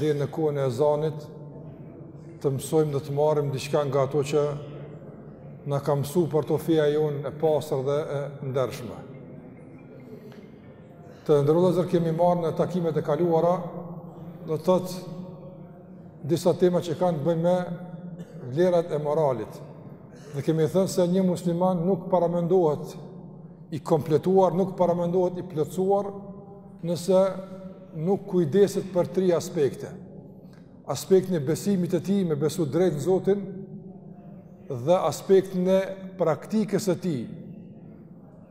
deri në kohën e ezanit të mësojmë dhe të marrim diçka nga ato që na ka mësu për to feja jonë e pastër dhe e ndershme. Të nderuar vëllezër kemi marrë në takimet e kaluara do të thotë disa tema që kanë të bëjnë me vlerat e moralit. Dhe kemi thënë se një musliman nuk paramendohet i kompletuar, nuk paramendohet i plotësuar nëse nuk kujdeset për tri aspekte. Aspektin e besimit të tij me besu drejt në Zotin dhe aspektin e praktikës së tij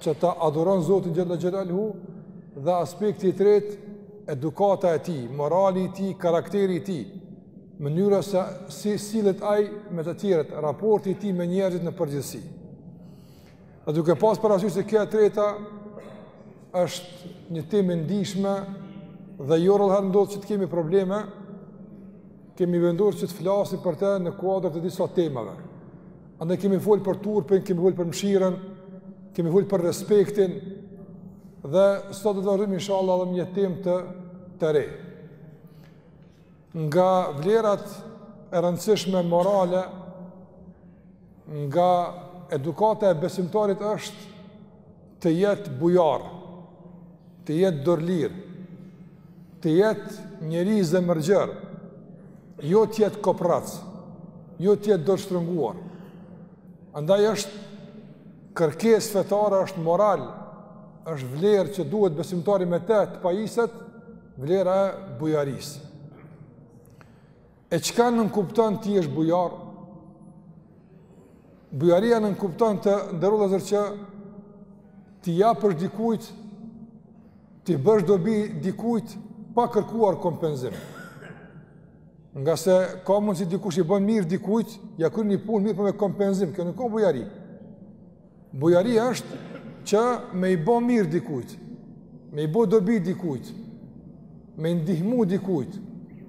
që ta adhuron Zotin xhel-le xhelaluhu dhe aspekti i tretë edukata e tij, morali i tij, karakteri i tij mënyra se si sillet ai me të tjerët, raporti i tij me njerëzit në përgjithësi. Dhe duke pas parasysh se kjo e treta është një temë e ndjeshme dhe jo rrallëherë ndodh që të kemi probleme, kemi vendosur që të flasim për te në kuadër të disa temave. Andaj kemi fol për turpin, kemi fol për mshirën, kemi fol për respektin, dhe sot do të vazhdojmë, inshallah, edhe me një temë të re. Nga vlerat e rëndësishme morale, nga edukata e besimtarit është të jetë bujar, të jetë dorëlirë, të jetë njeri zemërgjerë, jo të jetë koprrac, jo të jetë dorështrënguar. Andaj është kërkesë fetare është moral, është vlerë që duhet besimtari me te të pajiset, vlera e bujarisë. E çka nënkupton të jesh bujar? Bujaria nënkupton të nderuar vëllezër që t'i japësh dikujt, t'i bësh dobi dikujt pa kërkuar kompenzim. Ngase ka mundësi dikush i bon mirë dikujt, ia kryn një punë mirëpo me kompenzim, kjo nuk ka bujari. Bujari është që me i bo mirë dikujt, me i bo dobi dikujt, me i ndihmu dikujt,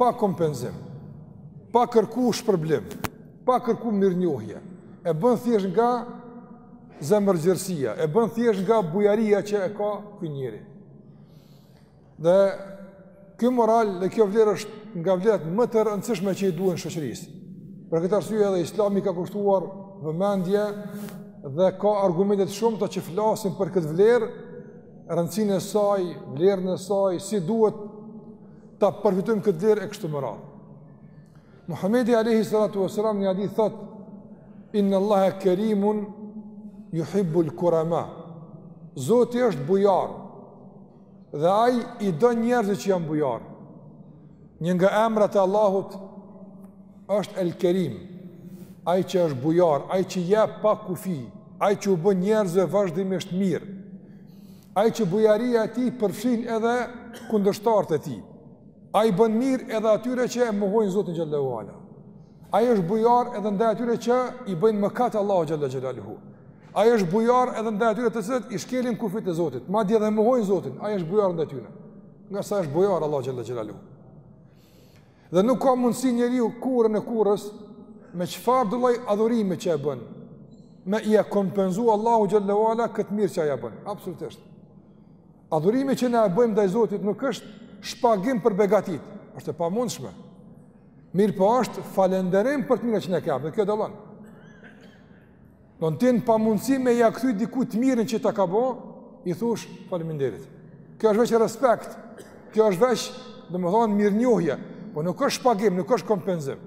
pa kompenzim, pa kërku shpërblim, pa kërku mirënjohje, e bën thjesht nga zemërgjerësia, e bën thjesht nga bujaria që e ka ky njeri. Dhe ky moral dhe kjo vlerë është nga vlerat më të rëndësishme që i duhen shoqërisë. Për këtë arsye edhe Islami i ka kushtuar vëmendje dhe ka argumente të shumta që flasin për këtë vlerë, rëndësinë e saj, vlerën e saj, si duhet ta përfitojmë këtë vlerë e kështu me radhë. Muhamedi alayhi salatu wasalam një hadith thot: Inna Allaha karimun yuhibbul kurama. Zoti është bujar, Dhe ai i don njerëzit që janë bujar. Një nga emrat e Allahut është El Kerim. Ai që është bujar, ai që jep pa kufi, ai që u bën njerëzve vazhdimisht mirë. Ai që bujaria e tij përfshin edhe kundërshtarët e tij. Ai bën mirë edhe atyre që e mohojnë Zotin xhalla ue ala. Ai është bujar edhe ndaj atyre që i bëjnë mëkat Allahu xhalla xhelaluhu. Ai është bujar edhe ndaj atyre të cilët i shkelin kufijtë e Zotit, madje edhe mohojnë Zotin, ai është bujar ndaj tyre. Nga sa është bujar Allahu xhalla xhelaluhu. Dhe nuk ka mundësi njeriu kurrën e kurrës me çfarëdo lloj adhurimi që e bën. Me ia kompenzu Allahut xhalla ue ala këtë mirë që ai e bën. Absolutisht. Adhurimi që ne e bëjmë ndaj Zotit nuk është shpagim për begatitë, është e pamundshme. Mirëpo është falenderim për të mirë që ne kemi, kjo dallon. Domethënë ti je n'pamundësi me ja kthy dikujt të mirën që ta ka bë, i thush faleminderit. Kjo është veç respekt. Kjo është veç, domethënë mirënjohje, por nuk është shpagim, nuk është kompenzim.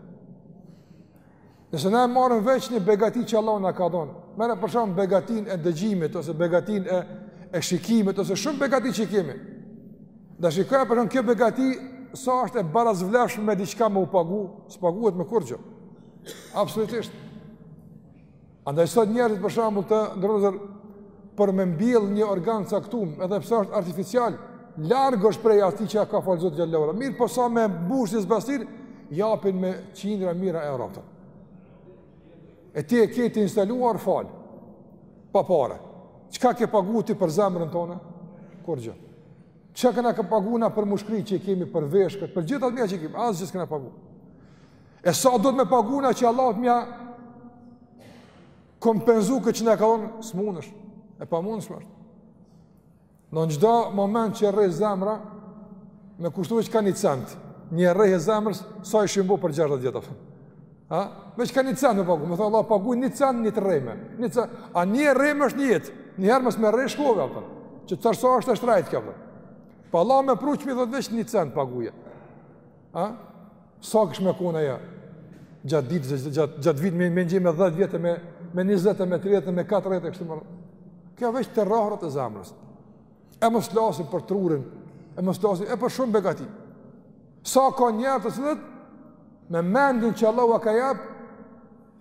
Nëse na e marrim veç një begati që Allah na ka dhënë, merr për shembull begatinë e dëgjimit ose begatinë e e shikimit ose shumë begati që kemi. Dhe shikoje për shembull kjo begati sa është e barazvlefshme me diçka me u pagu, s'paguhet me kurrgjo. Absolutisht. Andaj sot njerëzit për shembull të nderuar vëllezër për me mbjell një organ të caktum, edhe pse është artificial, larg është prej atij që ka fal Zoti xhalla ue ala. Mirëpo sa me mbushë zbrazëtirë, japin me qindra mijëra euro. E ti e ke të instaluar falë. Pa pare. Çka ke pagu ti për zemrën tonde? Kurrgjo. Çka kena pagu na për mushkëri që i kemi për veshkët, për gjithë ato që kemi, asgjë s'kena pagu. E sa duhet me pagu na që Allahut me ia kompenzu këtë që na ka dhonë, s'mundesh, e pamundshme. Domethënë çdo moment që rreh zemra, me kushtu veç ka një cent, një rrahje e zemrës, sa ishin bo për 60 vjet, afër. Ha? Veç ka një cent me pagu, me thënë Allah, paguj një cent një të rrehme, një cent, a një rrehme është një jetë, një herë mos me rreh shkove, aftë, që të tër sa është e shtrenjtë, aftë. Po Allah me pru që mi dhëtë veç një cent paguje. A? Sa kishte me konë ajo? Gjatë ditës, gjatë, gjatë, gjatë vitit me, me një me 10 vjet, me, me 20, me 30, me 40, e kështu me radhë. Kjo veç të rrahurat e zemrës. E mos flasim për trurin, e mos flasim, e për shumë begati. Sa ka njerëz të cilët, me mendjen që Allah ua ka jap,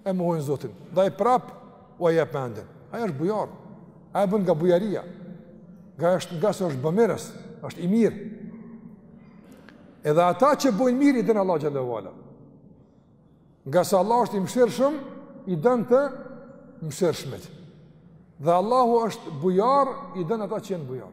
e mohojnë Zotin. Dhe ai prap ua jep mendin. Ai është bujar. Ai bën nga bujaria. Nga është nga se është bëmirës, është i mirë. Edhe ata që bojnë mirë i dënë Allah Gjellewala. Nga se Allahu është i mëshirshëm, i don të mëshirshmit. Dhe Allahu është bujar, i don ata që janë bujar.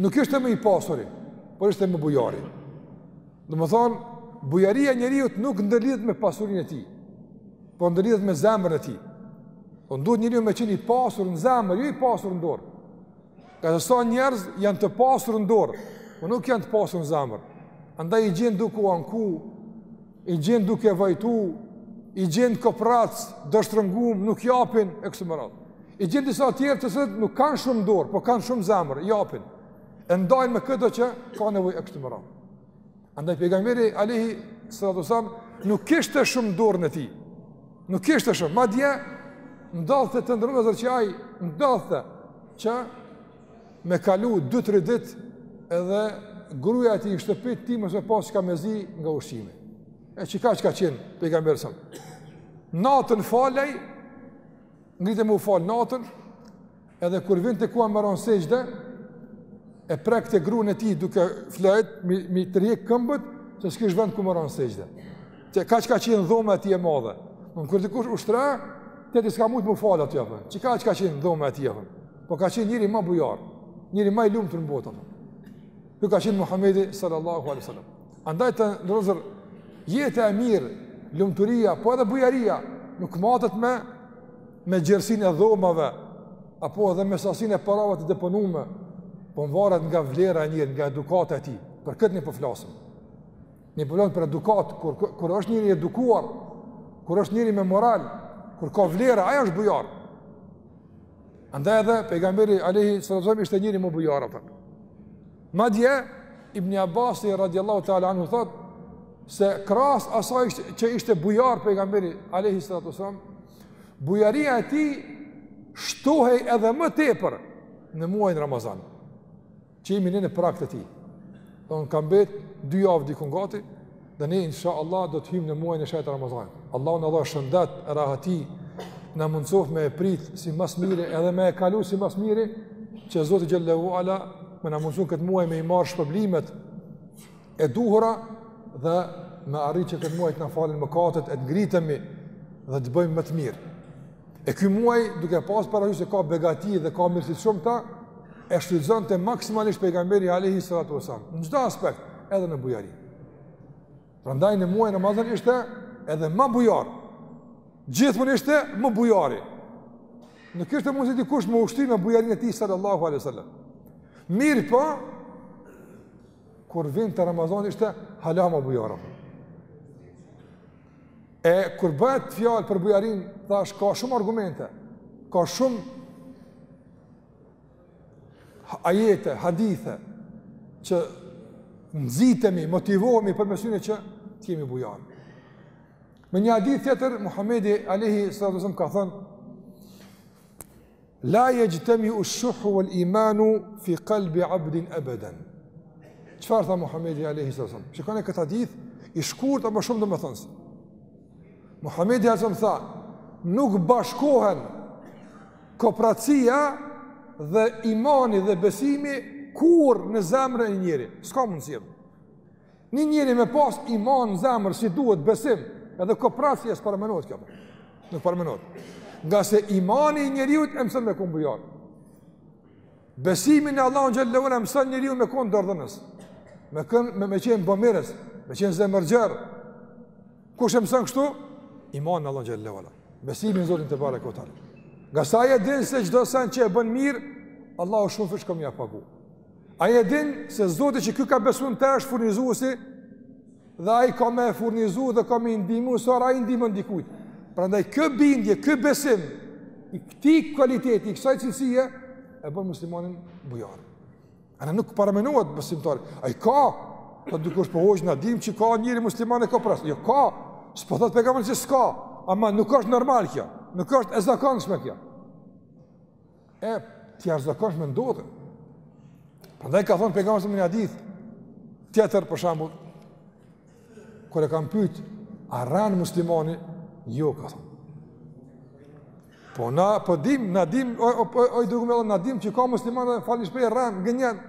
Nuk ishte më i pasuri, por ishte më bujari. Domethënë, bujaria e njeriut nuk ndërlidhet me pasurinë e tij, por ndërlidhet me zemrën e tij. Po duhet njeriu me qenë i pasur në zemër, jo i pasur në dorë. Ka te sa njerëz janë të pasur në dorë, po nuk janë të pasur në zemër. Andaj i gjen duke u anku, i gjen duke vajtu, i gjen koprrac, dorështrëngum, nuk japin, e kështu me radhë. I gjen disa tjerë të cilët nuk kanë shumë dorë, po kanë shumë zemër, japin. E ndajnë me këdo që ka nevojë, e kështu me radhë. Andaj pejgamberi alejhi salatu selam nuk kishte shumë në dorën e tij. Nuk kishte shumë. Madje, ndodhte të nderuar që ai, ndodhte që Me kalu dy tri ditë edhe gruaja e tij në shtëpi t'tij mos e pas çka me zi nga ushqimi. E kaq ka qen pejgamberi sa. Natën falej, ngritej me u fal natën edhe kur vjen te koha me ra në sexhde e prekte gruan e tij duke fjet, m'i, m'i tërhjek këmbët se s'kish vend ku me ra në sexhde. Kaq ka qen dhoma e tij e madhe. Unë kur dikush ushtra, te diska mund të më fal aty apo. Kaq ka qen dhoma e tij apo. Po ka qenë njeri më bujar, njeri më i lumtur në botë. Ky ka qenë Muhamedi sallallahu alaihi wasallam. Andaj të nderuar jeta e mirë, lumturia, po edhe bujaria nuk matet me me gjerësinë e dhomave apo edhe me sasinë e parave të deponuara, po varet nga vlera e njeriut, nga edukata e tij. Për këtë ne po flasim. Ne po flasim për edukatë, kur kur është njeri i edukuar, kur është njeri me moral, kur ka vlera, ai është bujar. Andaj edhe pejgamberi alayhi sallam ishte njeri më bujar ata. Madje Ibn Abbas radiallahu ta'ala anhu thotë se krahas asaj që ishte bujar pejgamberi alayhi sallam, bujaria e tij shtohej edhe më tepër në muajin Ramazan. Që jemi ne në prag të tij. Na kanë mbet dy javë diku gati dhe ne inshallah do të hyjmë në muajin e shejtë Ramazan. Allahu na dhashtë shëndet, rahati, na mundësoftë me e prit si më së miri edhe me e kalu si më së miri që Zoti xhelle ve ala me na mundësu këtë muaj me i marr shpërblimet e duhura dhe me arrit që këtë muaj të na falen mëkatet e të ngritemi dhe të bëhemi më të mirë. E ky muaj, duke pas parasysh se ka begati dhe ka mirësi të shumta, e shfrytëzonte maksimalisht pejgamberi alejhi salatu ue selam, në çdo aspekt, edhe në bujari. Prandaj në muaj Ramazan ishte edhe ma bujar, gjithmon ishte më bujari. Nuk ishte e mundshme dikush me u shty me bujarinë e tij sallallahu alai sallam. Mirëpo, kur vinte Ramazani ishte hala ma bujar. E kur bëhet fjalë për bujarinë, thashë ka shumë argumente. Ka shumë ajete, hadithe që nxitemi, motivohemi për me synu që të jemi bujar. Në një hadith tjetër Muhamedi alayhi salatu wasallam ka thënë La yajtami ush-shuh wal-iman fi qalb 'abdin abadan. Çfarë tha Muhamedi alayhi sallam? Shikoni këtë hadith i shkurt ama shumë domethënës. Muhamedi alayhi sallam tha, nuk bashkohen kopracia dhe imani dhe besimi kurrë në zemrën e njeriut. S'ka mundësi. Një njeri me pas iman në zemër si duhet besim, edhe kopraci, a s'paramenohet kjo. Nuk paramenohet. Ngase imani i njeriut e mëson me kanë bujar. Besimi në Allahun xhele e mëson njeriun me kanë dorëdhënës. Me, kën, me, me qenë bëmirës, me qenë zemërgjerë. Kush e mëson kështu? Imani në Allahun xhele e besimi në Zotin të ban kësi. Ngase e din se çdo sen që e bën mirë, Allahu shumëfish ka me ja pagu. Ai e din se Zoti që ky ka besu në të është furnizuesi dhe ai ka me furnizu dhe ka me i ndihmu sa ai ndihmon dikujt. Prandaj kjo bindje, ky besim i këtij kualiteti, i kësaj cilësie e bën muslimanin bujar. Andaj nuk paramenohet besimtari. Ai ka thotë dikush po hoxh na dim që ka njeri musliman e koprrac. Jo ka. S'po thot pejgamberi se s'ka, ama nuk është normal kjo. Nuk është e zakonshme kjo. E të jashtëzakonshme ndodhin. Prandaj ka thënë pejgamberi sallallahu alajhi wasallam në një hadith tjetër për shembull kur e kanë pyet a rren muslimani jo ka thënë. Po na po dim na dim o o o, o dërguari i Allahut na dim që ka muslimanë falen edhe po rrenë gënjejnë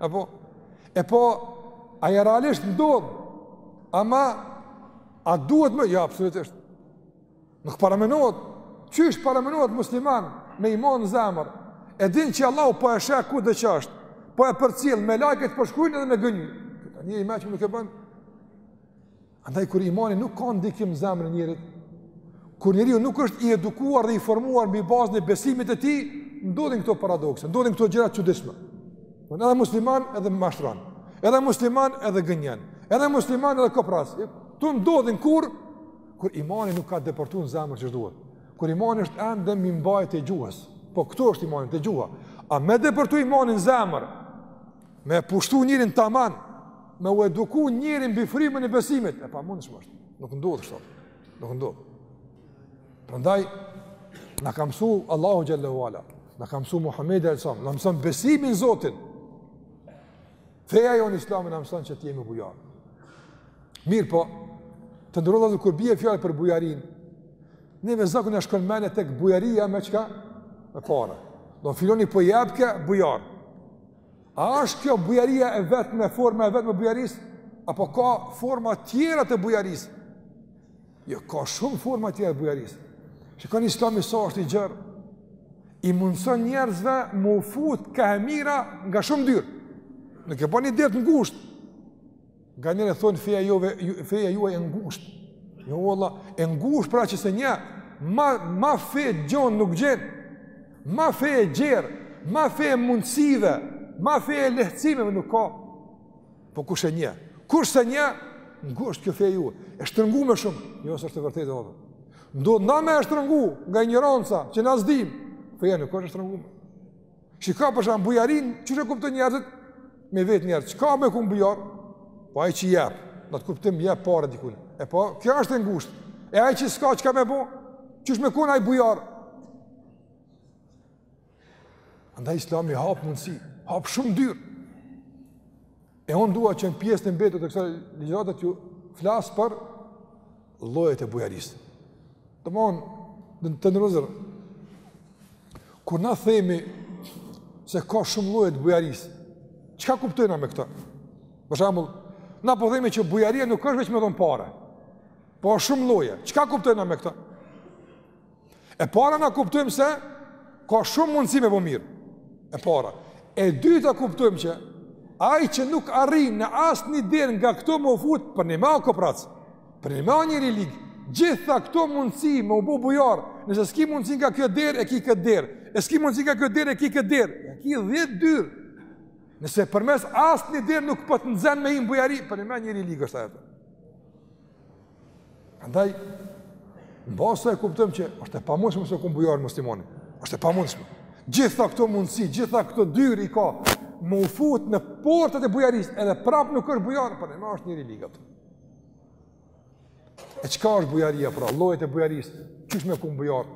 e po e po ajo realisht ndodh ama a duhet me jo ja, absolutisht Nuk paramenohet, qysh të paramenohet musliman me iman në zemër, e din që Allah po e sheh kudo që është, po e përcjell, me lajkatu për dikujn dhe me gënjy. Këtë njeri i meçëm nuk e bën. Andaj, kur imani nuk ka ndikim në zemrën e njeriut, kur njeriu nuk është i edukuar dhe i formuar mbi bazën e besimit të tij, ndodhin këto paradokse, ndodhin këto gjëra të çuditshme. Po edhe musliman edhe mashtron. Edhe musliman edhe gënjen. Edhe musliman edhe koprrac. Këto ndodhin kur Kur imani nuk ka depërtuar në zemër si duhet. Kur imani është ende mbi maje të gjuhës. Po këtu është imani te gjuha. A me depërtu imani në zemër? Me pushtu njerin taman, me u eduku njeri mbi frymën e besimit, e pamundshme është. Nuk ndodh kështu. Nuk ndodh. Prandaj na ka mësu Allahu xhelle ue ala, na ka mësu Muhamedi alejhi selam, na mëson besimin Zotin. Feja jonë islami na mëson që të jemi bujarë. Mirëpo, të nderuar, kur bie fjala për bujarinë, neve zakon na shkon mendja tek bujaria me çka? Me pare. Domethënë filoni po jepke, bujar. A është kjo bujaria e vetme, forma e vetme e bujarisë? Apo ka forma tjera të bujarisë? Jo, ka shumë forma tjera të bujarisë. Shikoni islami sa është i gjerë, i mundëson njerëzve me u fut ka e mira nga shumë dyer. Nuk e ba një derë të ngusht. Nganjëherë thonë feja, jove, feja juaj e ngusht. Jo vallah, e ngusht për atë që s'e njeh, ma, ma fe gjonë nuk gjen, ma fe e gjerë, ma fe e mundësive, ma fe e lehtësimeve nuk ka. Po kush e njeh? Kush s'e njeh? Ngu është kjo feja juaj e shtërngume shumë, jo s'është e vërtetë, vëlla. Ndo na me e shtërngu nga injoranca, që na s'dimë, feja nuk është e shtërngume. Shiko për shembull bujarinë, qysh e kuptojnë njerëzit, me vet njerëzit, çka me kon bujar, po ai që jep, në të kuptim jep pare dikujna, e po, kjo është e ngusht, e ai që s'ka çka me bo, qysh me kon ai bujar, Andaj islami hap mundësi, hap shumë dyer. E unë dua që në pjesën e mbetur të kësaj ligjërate t'ju flas për llojet e bujarisë. Domethënë, të nderuar vëllezër, kur na themi se ka shumë lloje të bujarisë, çka kuptojna me këta? Për shembull, na po themi që bujaria nuk është veç me dhon pare, po shumë lloje, çka kuptojna me këta? E para na kuptojmë se ka shumë mundësi me bo mirë. E para. E dyta kuptojmë që ai që nuk arrin në asnjë derë nga këto me u fut, përnime koprrac. Përnime njeri i lig. Gjitha këto mundësi me u bë bujar, nëse s'ki mundësi nga kjo derë e ki këtë derë. E s'ki mundësi nga kjo derë e ki këtë derë. E ki 10 dyer. Nëse përmes asnjë derë nuk po të nxen me hi n'bujari, përnime njeri i lig është ajo. Andaj, mbasi e kuptojmë që është e pamundshme me s'kon bujar muslimoni, është e pamundshme. Gjitha këto mundësi, gjitha këto dyer i ka me u fut në portat e bujarisë, edhe prapë nuk është bujar, përnime është njeri i lig. E çka është bujaria, pra, llojet e bujarisë, qysh me kon bujar?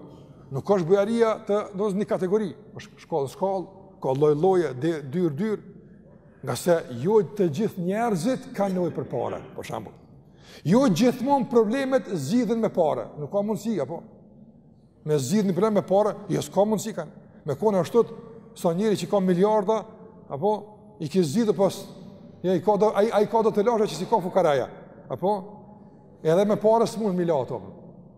Nuk është bujaria të nderuar një kategori, është shkallë, shkallë, ka lloj lloje, dyer, dyer, ngase jo të gjithë njerëzit kanë nevojë për pare, për shembull. Jo gjithmonë problemet zgjidhen me pare, nuk ka mundësi apo. Me zgjidh ni problem me pare, jo s'ka mundësi kanë. Me kone ashtu sa njeri që ka miliarda apo i ke zgjidhur pas ja i ka do ai ai ka do telashe që s'i ka fukaraja. Apo edhe me pare s'mund mi lato.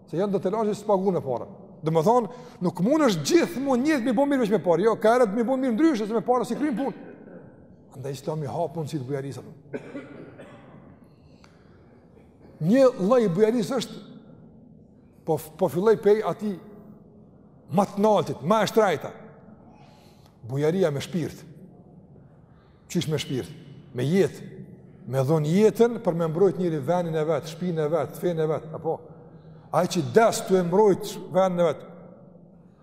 Se janë do telashe s'paguhen pare. Do të thonë, nuk mund është gjithmonë njëjtë me bo mirë me pare. Jo, ka edhe me bo mirë ndryshe se me pare si kryn punë. Andaj s'ta më hapun si të bujarisë. Një lloj i bujarisë është po po filloj pej atij ma të naltit, ma e shtrejta. Bujaria me shpirt. Qysh me shpirt, me jetë, me dhon jetën për me mbrojt njeri venin e vet, shpinën e vet, fenë e vet, apo ai që des tu e mbrojt venin e vet.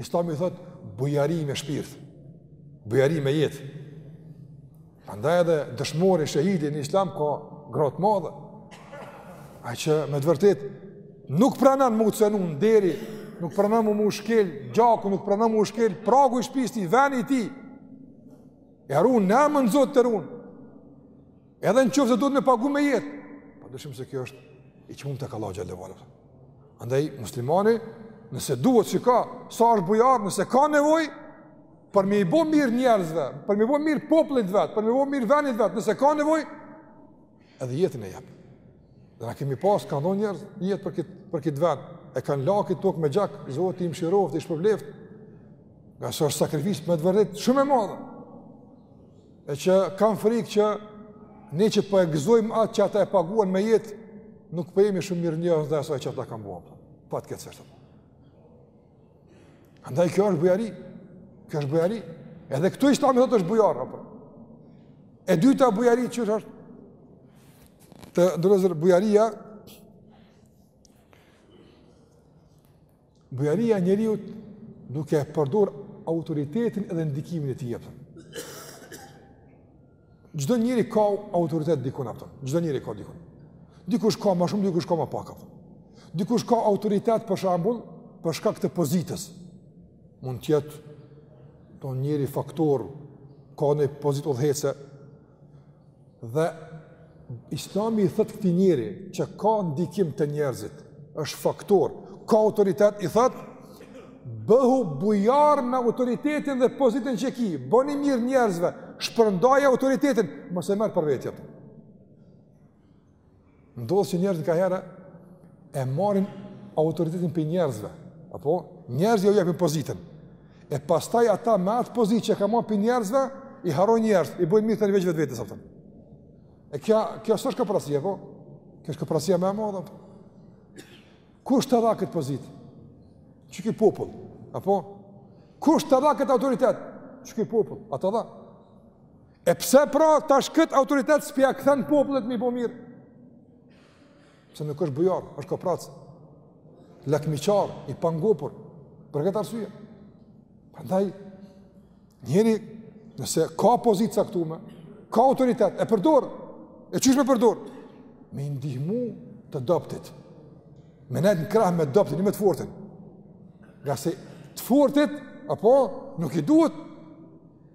Islami thotë bujari me shpirt, bujari me jetë. Prandaj edhe dëshmori shehidi në Islam ka gradë madhe. Ai që me të vërtetë nuk pranon mu cenu nderi, nuk pranon mu u shkel gjaku, nuk pranon mu u shkel pragu i shpisë tij, veni i tij. E run nanën Zot e run. Edhe në qoftë se duhet me pagu me jetë. Pa dyshim se kjo është diçka që mund të kallaj gjallë valë. Andaj, muslimani, nëse duhet që ka, sa është bujar, nëse ka nevojë, për me i bo mirë njerëzve, për me i bo mirë popullit vet, për me i bo mirë venit vet, nëse ka nevojë, edhe jetën e jep. Dhe na kemi pas, kanë dhonë njerëz, jetë për këtë, për këtë ven, e kanë lag kit tokë me gjak, Zoti i mshiroftë dhe i shpërbleftë, ngase është sakrificë me të vërtetë, shumë e madhe. E që kam frikë që ne që po e gëzojmë atë që ata e paguan me jetë, nuk po jemi shumë mirënjohës ndaj asaj që ata kanë bërë. Pat keq çfarë. Andaj kjo është bujari. Kjo është bujari. Edhe këtu islami thotë është bujar apo. E dyta bujari që është të ndërozë bujaria Bujaria e njeriut duke e përdor autoritetin dhe ndikimin e tij apo. Çdo njeri ka autoritet diku apo. Çdo njeri ka diku. Dikush ka më shumë, dikush ka më pak apo. Dikush ka autoritet për shembull për shkak të pozitës. Mund të jetë po njeri faktor ka një pozitë udhëheqëse Dhe Islami i thotë këtij njeri që ka ndikim te njerëzit, është faktor, ka autoritet i thotë bëhu bujar me autoritetin dhe pozitën që ki, bëni mirë njerëzve, shpërndaje autoritetin, mos e merr për vete Ndodh që njerëzit ka herë e marrin autoritetin prej njerëzve, apo njerëzit ju japin pozitën, e pastaj ata me atë pozitë që ka marrë prej njerëzve, i harrojnë njerëz, i bëjnë mirë veç vetvetes, kupton. E kjo, kjo s'është kopracia, apo? Kjo është kopracia më e madhe, kupton. Kush ta dha këtë pozitë? Qiky popull, apo? Kush ta dha këtë autoritet? Qiky popull ta dha. E pse pra tash këtë autoritet s'p'ia kthen popullit me i bo mirë? Pse nuk është bujar, është koprac. Lakmiqar, i pangopur, për këtë arsye. Prandaj, njeri, nëse ka pozitë t'caktume, ka autoritet, e përdor, e qysh me përdor? Me i ndihmu të dobtit. Me nejt në krah me të dobtin, jo me të fortin. Ngase të fortit, apo, nuk i duhet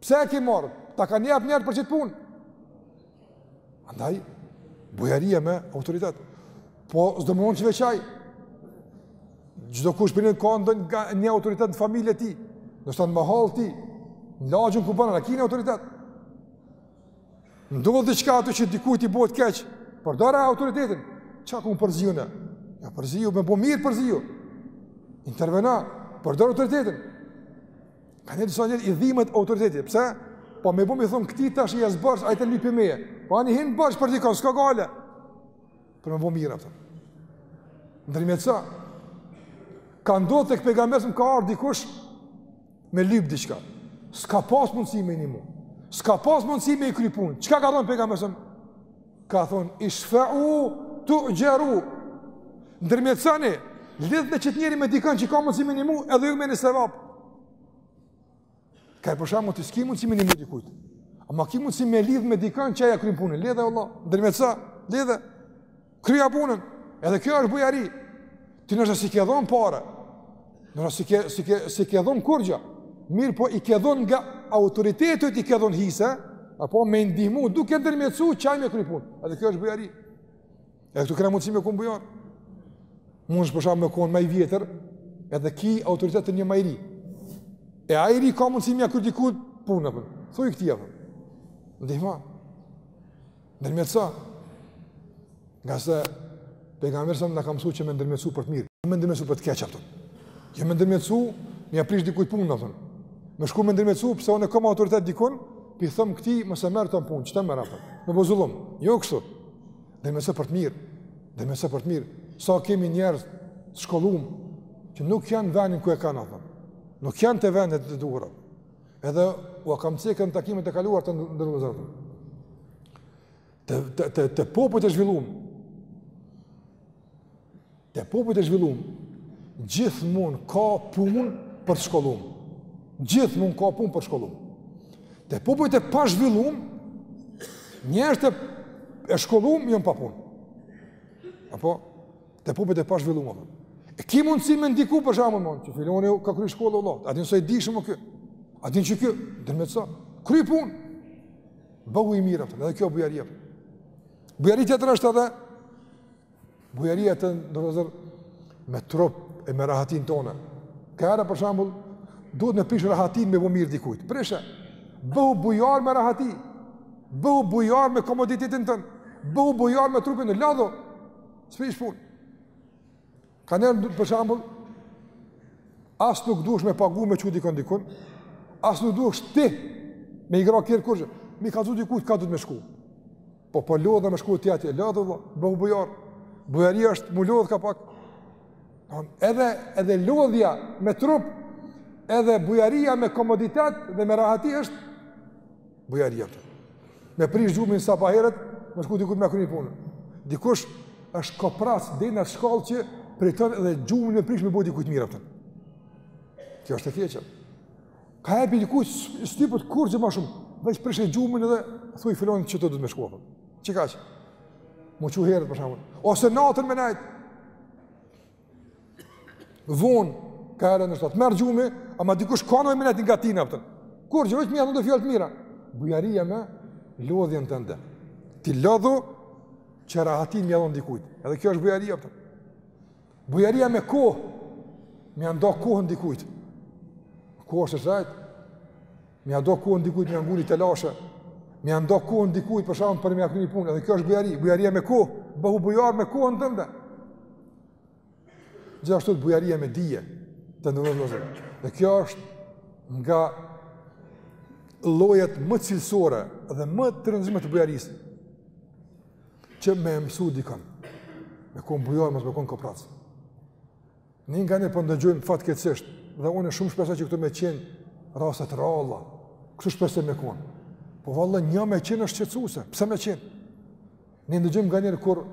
Pse e ki marrë? Ta kanë jep njerëzit për qit punë. Andaj, bujaria me autoritet. Po s'do me thonë që veç ai. Çdokush prej neve ka ndonjë autoritet në familje t'tij. Ndoshta n'mahallë ti. Në lagjen ku banon, ki një autoritet. Ndodh diçka aty që dikujt i bëhet keq. Përdore autoritetin. Çka kom me u përzi unë? Jo, përziju, me bo mirë përziju. Interveno, përdore autoritetin. Ka një disa njerëz i dhimet autoriteti, pse? Po me bo me i thonë këtij tash i jes borxh, ai të lyp prej meje. Po ani, hin borxh për dikon, s'ka gajle. Për me bo mirë, apo. Ndërmjetëso. Ka ndodhë tek Pejgamberi alejhi selam ka ardhë dikush me lypë diçka. S'ka pas mundësi me i nimu. S'ka pas mundësi me i kry punë. Çka ka thonë Pejgamberi alejhi selam? Ka thonë, ishfe'u tu'xheru, ndërmjetësoni, lidhne qët njeri me dikan që ka mundësi me i nimu, edhe ju merrni sevap. Kajher për shembull ti s'ki mundësi me i nimu dikujt. Ama ki mundësi me lidhë me dikan që ia kryn punën. Lidhe, vlla, ndërmjetëso, lidhe, kryja punën. Edhe kjo është bujari. Ti ndoshta s'i ke dhonë pare, ndoshta s'i ke, s'i ke, s'i ke dhonë kurgja, mirëpo i ke dhonë nga autoriteti yt i ke dhonë hise, apo me ndihmu duke ndërmjetësu që ai me kry punë. Edhe kjo është bujari. Edhe këtu kena mundësi me kon bujar. Mundesh për shembull me kon ma i vjetër, edhe ki autoritet te një ma i ri. E ai i ri ka mundësi me kry dikujt punë, apo. Thuj këtij, apo. Ndihmo. Ndërmjetëso. Ngase pejgamberi alejhi selam na ka mësuar që me ndërmjetësu për të mirë, jo me ndërmjetësu për të keq, apo. Jo me ndërmjetësu, me ia prish dikujt punën, apo. Me shku me ndërmjetësu pse unë kam autoritet te dikon, p'i thom këtij mos e merr këto n'punë, çta merr atë. Me bo zullum. Jo kështu. Ndërmjetëso për të mirë. Ndërmjetëso për të mirë. Sa kemi njerëz të shkollum që nuk janë n'vendin ku e kanë atë. Nuk janë te vendet e duhura. Edhe u kam cekë në takimet e kaluar të nderuar vllazën. Te te te, te popujt e zhvillum. Te popujt e zhvillum. Gjithmonë ka punë për shkollum. Gjithmonë ka punë për shkollum. Te popujt e pazhvillum, njerëzit e shkollum janë pa punë. Apo Te popujt e pazhvillum. E ki mundësi me ndihmu për shembull mund, që filoni ka kry shkollë vlla. A din se di shumë ky? A din çka ky? Dërmeca. Kry punë. Bëhu i mirë atëher, edhe kjo bujaria. Bujaria tjetër është edhe bujaria të nderuar vllazën me trup e me rahatin tonë. Ka herë për shembull duhet me prish rahatin me bo mirë dikujt. Prishe. Bëhu bujar me rahati. Bëhu bujar me komoditetin tënd. Bëhu bujar me trupin e lodhur. S'prish punë. Ka njeri, për shembull, as nuk duhesh me pagu me çu dikon dikun, as nuk duhesh ti me i gra kerrit kurgjë, me i kallxu dikujt ka duhet me shku. Po po lodhna me shku te aj, te aj, lodhu de, bëhu bujar, bujari është, m'u lodh kapak. Edhe, edhe lodhja me trup, edhe bujaria me komoditet dhe me rahati është, Bujaria këtu. Me prish gjumin sabah herët, me shku dikujt me kry ni punë. Dikush është koprac deri n'at shkallë që priton edhe gjumin me prish me bo dikujt mirë a kupton. Kjo është e keqe. Ka herë bile dikujt s'i lypet kurgjë ma shumë, veç prishe gjumin edhe thuj filonit që duhet me shku a kupton. Çka ka? M'u çu herët për shembull. Ose natën me nejt. Vonë, ka herë në shtatë, merr gjumi, ama dikush ka nevojë me nejt ngat tina, a kupton. Kurgjë veç me ia dhonë do fjalë të mira. Bujaria me lodhjen tënde. Ti lodhu, që rahatin me ia dhonë dikujt. Edhe kjo është bujari, a kupton. Bujaria me kohë, me ia nda kohën dikujt. Koha është e shtrejtë. Me ia nda kohën dikujt me ia ngu ni telashe. Me ia nda kohën dikujt për shembull për me ia kry ni punë. Dhe kjo është bujari, bujaria me kohë. Bëhu bujar me kohën tënde. Gjithashtu dhe bujaria me dije të nderuar vllazën. Dhe kjo është nga llojet më cilësore dhe më të rëndësishme të bujarisë që me mësu dikon. Me kon bujar mos me kon koprac. Ne nganjëherë po ndëgjojmë fatkeqësisht dhe unë shumë shpresoj që këto me qenë raste të rralla. Kështu shpresoj me kon. Po valla një me qenë është shqetësuese. Pse me qenë? Ne ndëgjojmë nganjëherë kur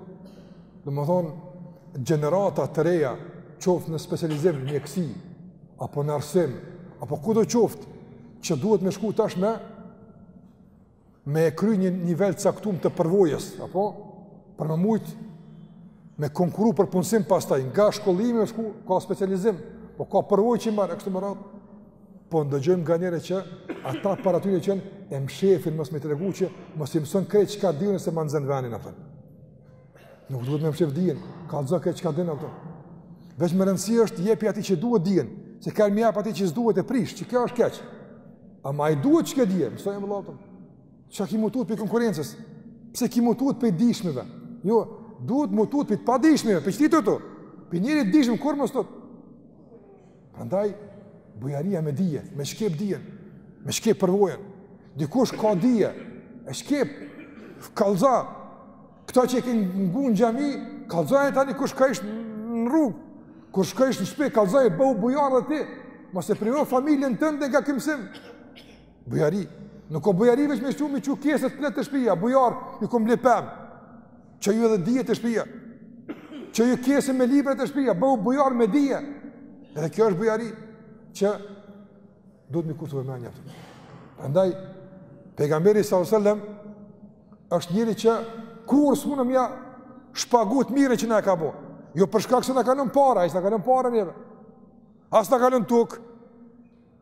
domethënë gjenerata të reja qoftë në specializim mjekësi apo në arsim apo kudo qoftë që duhet me shku tash me me e kry një nivel caktum të përvojës, apo, për më mujtë, me konkuru për punësim pastaj, nga shkollimi s'ka specializim, po ka përvojë që e merr, e kështu me radhë, po ndëgjojmë nga njerëz që ata para atyne që janë e mshefin mos me tregu që mos i mëson krejt çka din se ma nxen venin, a kupton. Nuk duhet me mshef dijen, kallëzo krejt çka din ato. Veç me rëndësi është jepi atij që duhet dijen, se kur ia jep atij që s'duhet e prish, edhe kjo është keq. Ama i duhet që ke dijen, mësoje më latëm. Çka ki me u tut prej konkurences? Pse ki me u tut prej dijshmive? Jo, duhet me u tut prej padijshmive, për çka tutesh? Prej njerit dijshëm, kurrë mos u tut. Prandaj bujaria me dije, me shkep dijen, me shkep përvojën. Dikush ka dije, e shkep, kallzo. Këto që i keni ngu në xhami, kallzoja tani kur shkojsh në rrugë, kur shkojsh në shpi, kallzoja, bëhu bujar edhe ti, mos e privo familjen tënde nga ky mësim. Bujari, nuk o bujari veç me çu, me i çu keset plot te shpija, bujar, ju kom ble pemë. Çoju edhe dije te shpia. Çoju kesen me libra te shpia. Bëhu bujar me dije. Edhe kjo është bujari. Që duhet me i kushtu vëmendje mjaft. Prandaj, pejgamberi s.a.s. është njeri që kurrë s'mundemi ja shpagu të mirën që na e ka bo. Jo për shkak se na ka lon pare, ai s'na ka lon pare neve. As s'na ka lon tokë.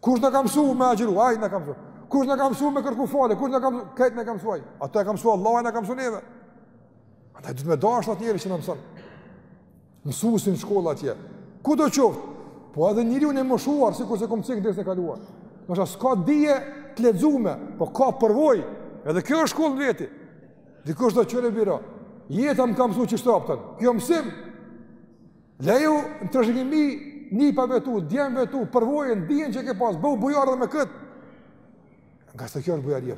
Kush na ka mësuar me agjëru? Ai na ka mësuar. Kush na ka mësuar me kërku falje? Kush na ka mësuar? Krejt na ka mësuar. Atë e ka mësuar Allahu, na ka mësuar neve. Ata duhet me dashtë atë njeri që na mëson. Mësuesin shkolla atje. Kudo qoftë? Po edhe njeriu i moshuar, sikurse kom cek herën e kaluar. Ndoshta s'ka dije të lexume, po ka përvojë. Edhe kjo është shkollë n'veti. Dikush do të thojë: biro. Jeta më ka mësuar kështu, kupton. Kjo mësim Leju në trashëgimi nipave tu, djemve tu, përvojën, dijen që ke pas, bëhu bujar edhe me kët. Ngase kjo është bujarie.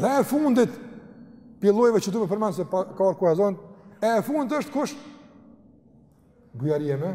Dhe e fundit, prej llojeve që du me përmen se pa, ka orë ku e zonë, e fundit është kush? Bujaria me?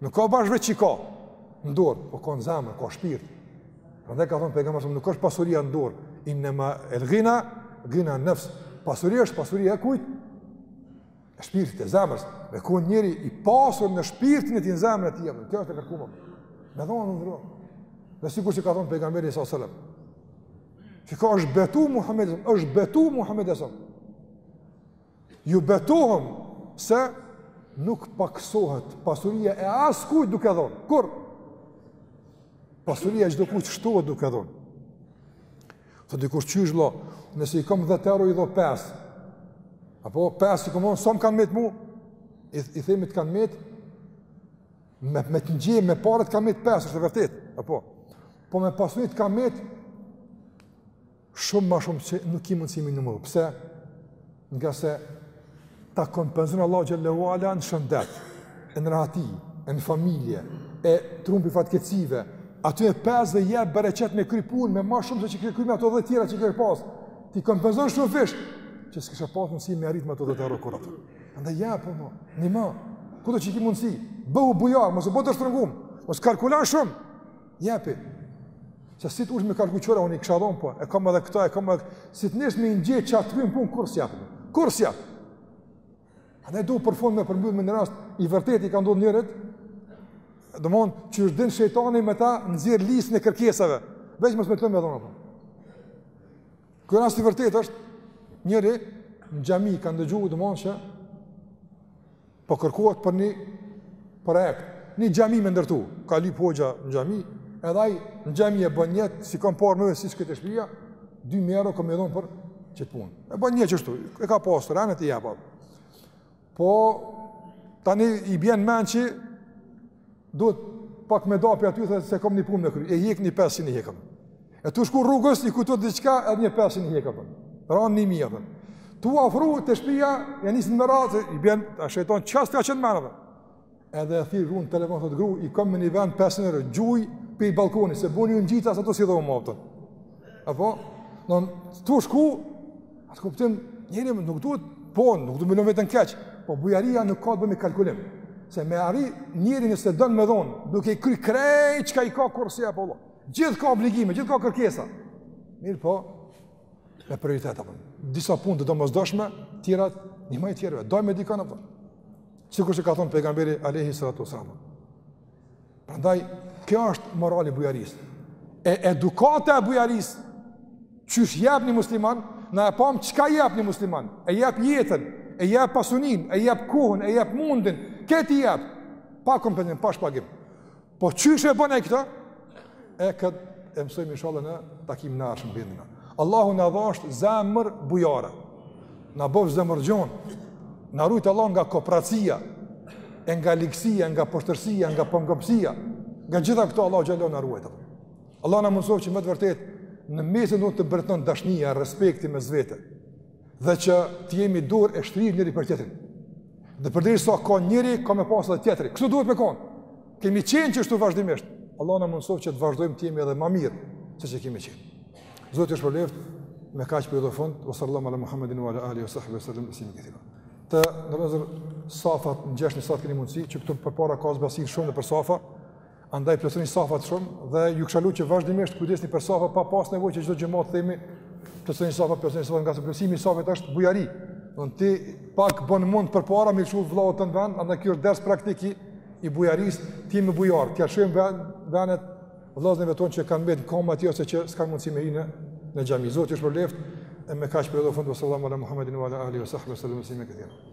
Nuk o bash veç çka ka në dorë, po ka në zemër, ka shpirt. Prandaj ka thënë pejgamberi nuk është pasuria në dorë, inma al-ghina ghina nafs. Pasuria është pasuria e kujt? E shpirtit e zemrës. Me kon njeri i pasur në shpirtin e tij, në zemrën e tij, kjo është e kërkuar. Me dhon në dorë. Dhe sikur që ka thënë pejgamberi sallallahu alajhi wasallam. Çka është betu Muhamedi, është betu Muhamedi sallallahu Ju betohem se nuk paksohet pasuria e askujt duke dhonë, kur? Pasuria e çdo kujt shtohet duke dhonë. Thot dikush qysh vla, nëse i kom 10 euro i dho 5, apo 5 i kom dhonë, sa më kanë met mu? I, i themi të kanë met, me, me të njehme, me paret të kanë met 5, është e vërtetë, apo? Po me pasuri të kanë met, Shumë ma shumë që nuk ki mundësi me i numëru. Pse? Ngase ta kompenzon Allahu Xhelle ue Ala në shëndet, e në rahati, e në familje, e t'run pi fatkeqësive, atyne pesë u jep bereqet me kry punë, me ma shumë se që ke kry me ato dhjetë euro që ke pas. T'i kompenzon shumëfish, që s'kishe pas mundësi me arrit me ato dhjetë euro. Prandaj, po, po, një ma, kudo që i ki mundësi? Bëhu bujar, mos u bë të shtrëngum, mos kalkulo shumë, Jepi. Se si t'hysh me kalkulu, unë i kisha dhonë, po, e kam edhe këta, e kam edhe këta. Si t'nisësh me i njeh që a t'kryn punë, kurrë s'jep, kurrë s'jep. Edhe du për fund me përmbyllë me një rast, i vërtet i ka ndodhë njërit, domethon, qysh din shejtani me ta nxjerr listën e kërkesave, veç mos me t'lon me dhonë, Ky rast i vërtet është, njëri në xhami ka ndëgju, domethon, që Po kërkohet për një projekt, një xhami me ndërtu. Ka lyp hoxha në xhami, edhe ai në xhami e bën nijet, s'i kam paret me veti, shkoj te shpia, 2000 euro kam me i dhënë për qet punë. E bën nijet qështu, e ka pastër, don t'i jap. Po tani i bjen n'mend që Duhet pak me nda pi aty thotë se kam një punë me kry. E hjek një pesëqind, hekëm. E tu shku rrugës i kujto diçka edhe një pesëqind, hekëm. Ran një mijë apo. Tu afro te shtëpia, ja nisin me radhë, i bjen shejtoni çka s't'ka shku n'mend. Edhe e thirr gruan n'telefon thotë gru, i kam në një vend pesëqind, gjuj pe ballkoni se po m'u ngjit as ato s'i dhom, thotë. Apo, don tu shku Atë kuptim, njeri nuk duhet po, nuk duhet me lënë veten keq, po bujaria nuk ka të bëjë me kalkulim. Se me arri njeri nëse don me dhonë, duke i kry krejt çka i ka, kurrë s'jep, vallah. Gjithë ka obligime, gjithë ka kërkesa. Mirëpo, me prioritete, apo. Disa punë të domosdoshme, tjerat, ndihmoj tjerëve, doje mikun, apo. Sikur që ka thonë pejgamberi alejhi salatu ue selam. Prandaj kjo është morali i bujarisë. E edukata e bujarisë qysh jep një musliman, na e pam çka jep një musliman. E jep jetën, e jep pasuninë, e jep kohën, e jep mundin, këto i jep pa kompensim, pa shpagim. Po qysh e bën ai këtë? E kët e mësojmë inshallah në takimin e ardhshëm biidhnilah. Allahu na dhashtë zemër bujare, na bëftë zemërgjonë, na rujt Allah nga koprracia, e nga ligësia, nga poshtërsia, nga pangopësia, nga gjitha këto Allah xhelle ue ala na ruajt. Allah na mundësoftë që me të vërtetë në mesin tonë të mbretnon dashnia, respekti mes vete. dhe që të jemi dorë e shtrirë njëri për tjetrin. Dhe përderisa ka njëri, ka me pasë dhe tjetri. Kështu duhet me konë. Kemi qenë kështu vazhdimisht. Allahu na mundësoftë që të vazhdojmë të jemi edhe ma mirë, se ç'kemi qenë. Zoti ju shpërbleftë, me kaq po i jap fund, wa sallam ala Muhammedin wa ala Ali, wa sahbihi wa sallam, si më këthira. Të nderuar, safat, ngjeshni safat sa keni mundësi, që këtu përpara ka zbrazëti shumë dhe për safa, Andaj plotësoni safat shumë dhe ju këshilloj që vazhdimisht kujdesni për safa pa pas nevojë që çdo xhuma të themi plotësoni safa, plotësoni safa ngase plotësimi i safit është bujari. Nëse ti pak bën mund përpara me i lëshu vllaut tënd vend, andaj kjo është ders praktik i i bujaris, të jemi bujarë, t'ia lëshojmë vend vendet vëllazëve tonë që kanë mbet n'komë aty ose që s'kan mundësi me hinë në xhami. Zoti ju shpërbleftë e me kaq po i jap fund sallallahu alaihi Muhammedin wa ala alihi wa sahbihi sallallahu alaihi wa sallam.